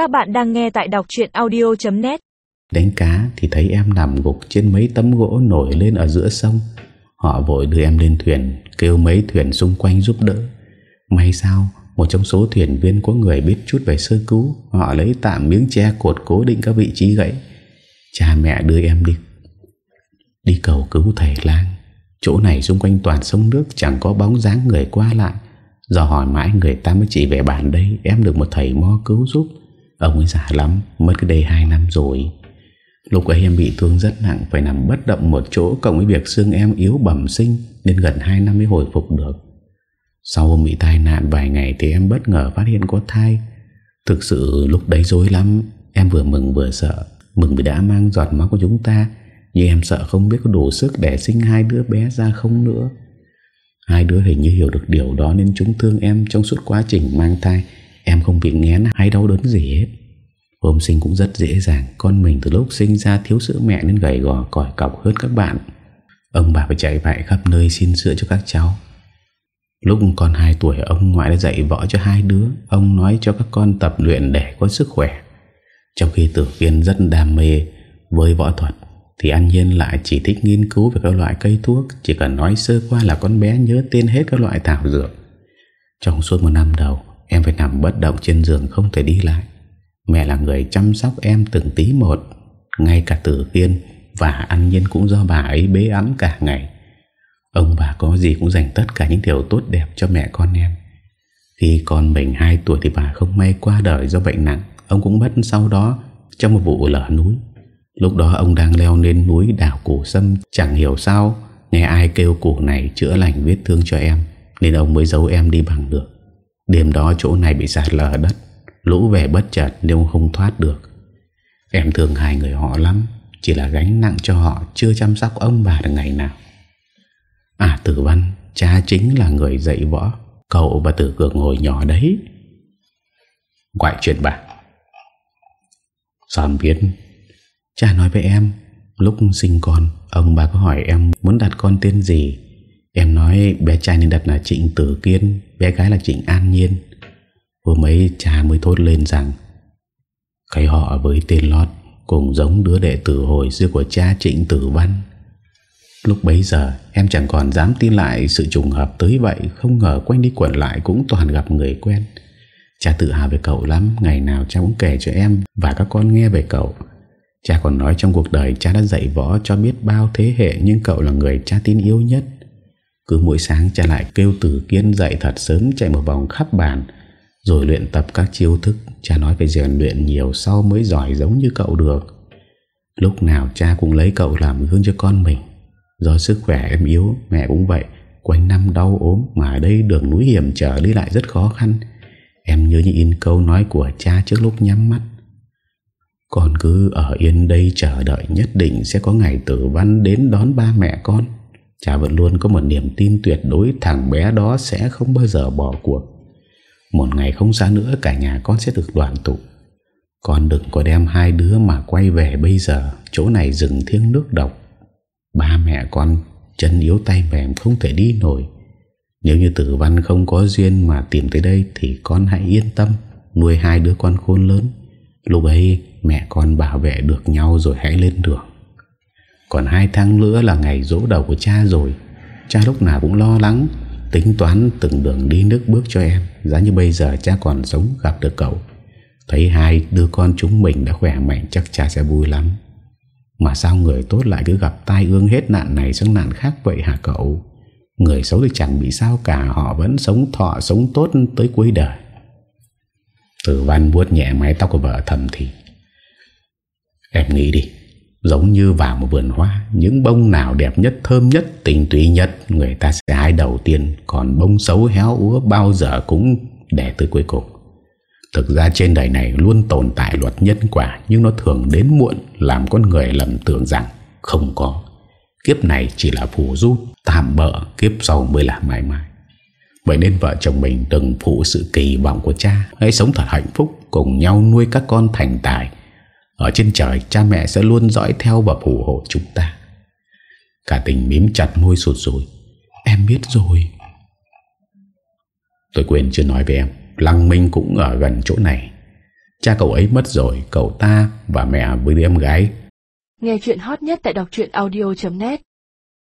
Các bạn đang nghe tại đọc chuyện audio.net Đánh cá thì thấy em nằm gục trên mấy tấm gỗ nổi lên ở giữa sông. Họ vội đưa em lên thuyền, Kêu mấy thuyền xung quanh giúp đỡ. May sao, Một trong số thuyền viên có người biết chút về sơ cứu, Họ lấy tạm miếng tre cột cố định các vị trí gãy. Cha mẹ đưa em đi. Đi cầu cứu thầy lang. Chỗ này xung quanh toàn sông nước, Chẳng có bóng dáng người qua lại. Do hỏi mãi người ta mới chỉ về bản đây, Em được một thầy mo cứu giúp. Ông ấy già lắm, Mất cái đây 2 năm rồi. Lúc ấy em bị thương rất nặng, Phải nằm bất động một chỗ, Cộng với việc xương em yếu bẩm sinh, Nên gần 2 năm mới hồi phục được. Sau hôm bị tai nạn vài ngày Thì em bất ngờ phát hiện có thai. Thực sự lúc đấy dối lắm, Em vừa mừng vừa sợ. Mừng vì đã mang giọt máu của chúng ta, Nhưng em sợ không biết có đủ sức để sinh hai đứa bé ra không nữa. Hai đứa hình như hiểu được điều đó Nên chúng thương em trong suốt quá trình mang thai. Em không bị nghén, hay đau đớn gì hết. Hôm sinh cũng rất dễ dàng, Con mình từ lúc sinh ra thiếu sữa mẹ Nên gầy gò, còi cọc hơn các bạn. Ông bà phải chạy vạy khắp nơi xin sữa cho các cháu. Lúc con 2 tuổi, Ông ngoại đã dạy võ cho hai đứa. Ông nói cho các con tập luyện để có sức khỏe. Trong khi tử Viên rất đam mê Với võ thuật, Thì An Nhiên lại chỉ thích nghiên cứu về các loại cây thuốc, Chỉ cần nói sơ qua là con bé nhớ tên hết các loại thảo dược. Trong suốt một năm đầu Em phải nằm bất động trên giường không thể đi lại. Mẹ là người chăm sóc em từng tí một, Ngay cả tử kiên Và ăn Nhiên cũng do bà ấy bế ấm cả ngày. Ông bà có gì cũng dành tất cả những điều tốt đẹp cho mẹ con em. Khi con mình 2 tuổi thì bà không may qua đời do bệnh nặng, Ông cũng mất sau đó trong một vụ lở núi. Lúc đó ông đang leo lên núi đảo củ sâm, Chẳng hiểu sao, Nghe ai kêu củ này chữa lành vết thương cho em, Nên ông mới giấu em đi bằng được. Đêm đó chỗ này bị sạt lở đất, Lũ về bất chợt nếu không thoát được. Em thương hai người họ lắm, Chỉ là gánh nặng cho họ, Chưa chăm sóc ông bà được ngày nào. À tử văn, Cha chính là người dạy võ. Cậu và tử cường ngồi nhỏ đấy. Quại chuyện bà. Sao biết Cha nói với em, Lúc sinh con, Ông bà có hỏi em muốn đặt con tên gì. Em nói bé trai nên đặt là Trịnh Tử Kiên. Bé gái là Trịnh An Nhiên. Vừa mấy cha mới thốt lên rằng, Cái họ với tên Lót Cùng giống đứa đệ tử hồi xưa của cha Trịnh Tử Văn. Lúc bấy giờ, em chẳng còn dám tin lại sự trùng hợp tới vậy, Không ngờ quanh đi quẩn lại cũng toàn gặp người quen. Cha tự hào về cậu lắm, Ngày nào cha cũng kể cho em và các con nghe về cậu. Cha còn nói trong cuộc đời cha đã dạy võ cho biết bao thế hệ Nhưng cậu là người cha tin yêu nhất. Cứ mỗi sáng cha lại kêu Tử Kiên dậy thật sớm chạy một vòng khắp bàn, Rồi luyện tập các chiêu thức. Cha nói phải rèn luyện nhiều sau mới giỏi giống như cậu được. Lúc nào cha cũng lấy cậu làm gương cho con mình. Do sức khỏe em yếu, Mẹ cũng vậy. Quanh năm đau ốm Mà ở đây đường núi hiểm trở đi lại rất khó khăn. Em nhớ như in câu nói của cha trước lúc nhắm mắt. Con cứ ở yên đây chờ đợi nhất định sẽ có ngày tử văn đến đón ba mẹ con. Cha vẫn luôn có một niềm tin tuyệt đối thằng bé đó sẽ không bao giờ bỏ cuộc. Một ngày không xa nữa, cả nhà con sẽ được đoàn tụ. Con đừng có đem hai đứa mà quay về bây giờ, Chỗ này rừng thiêng nước độc. Ba mẹ con chân yếu tay mềm không thể đi nổi. Nếu như tử văn không có duyên mà tìm tới đây Thì con hãy yên tâm, Nuôi hai đứa con khôn lớn. Lúc ấy mẹ con bảo vệ được nhau rồi hãy lên đường. Còn hai tháng nữa là ngày dỗ đầu của cha rồi. Cha lúc nào cũng lo lắng, Tính toán từng đường đi nước bước cho em. Giá như bây giờ cha còn sống gặp được cậu. Thấy hai đứa con chúng mình đã khỏe mạnh, Chắc cha sẽ vui lắm. Mà sao người tốt lại cứ gặp tai ương hết nạn này sang nạn khác vậy hả cậu? Người xấu thì chẳng bị sao cả, Họ vẫn sống thọ, sống tốt tới cuối đời. Tử văn buốt nhẹ mái tóc của vợ thầm thì, Em nghĩ đi Giống như vào một vườn hoa, Những bông nào đẹp nhất, thơm nhất Tình tùy nhất, Người ta sẽ hái đầu tiên. Còn bông xấu héo úa bao giờ cũng để tới cuối cùng. Thực ra trên đời này luôn tồn tại luật nhân quả, Nhưng nó thường đến muộn, Làm con người lầm tưởng rằng Không có. Kiếp này chỉ là phù du, Tạm bỡ kiếp sau mới là mãi mãi. Vậy nên vợ chồng mình đừng phụ sự kỳ vọng của cha, Hãy sống thật hạnh phúc, Cùng nhau nuôi các con thành tài. Ở trên trời, cha mẹ sẽ luôn dõi theo và phù hộ chúng ta. Cả tình mím chặt môi sụt sùi. Em biết rồi. Tôi quên chưa nói với em, Lăng Minh cũng ở gần chỗ này. Cha cậu ấy mất rồi, Cậu ta và mẹ với đứa em gái. Nghe chuyện hot nhất tại đọc audio.net